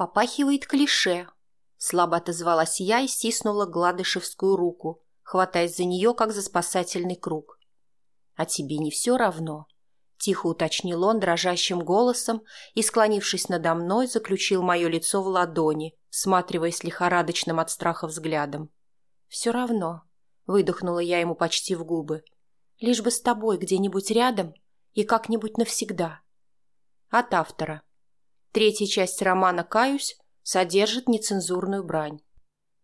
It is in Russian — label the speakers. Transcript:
Speaker 1: Попахивает клише. Слабо отозвалась я и стиснула гладышевскую руку, хватаясь за нее, как за спасательный круг. «А тебе не все равно?» — тихо уточнил он дрожащим голосом и, склонившись надо мной, заключил мое лицо в ладони, всматриваясь лихорадочным от страха взглядом. «Все равно», — выдохнула я ему почти в губы, — «лишь бы с тобой где-нибудь рядом и как-нибудь навсегда». От автора. Третья часть романа «Каюсь» содержит нецензурную брань.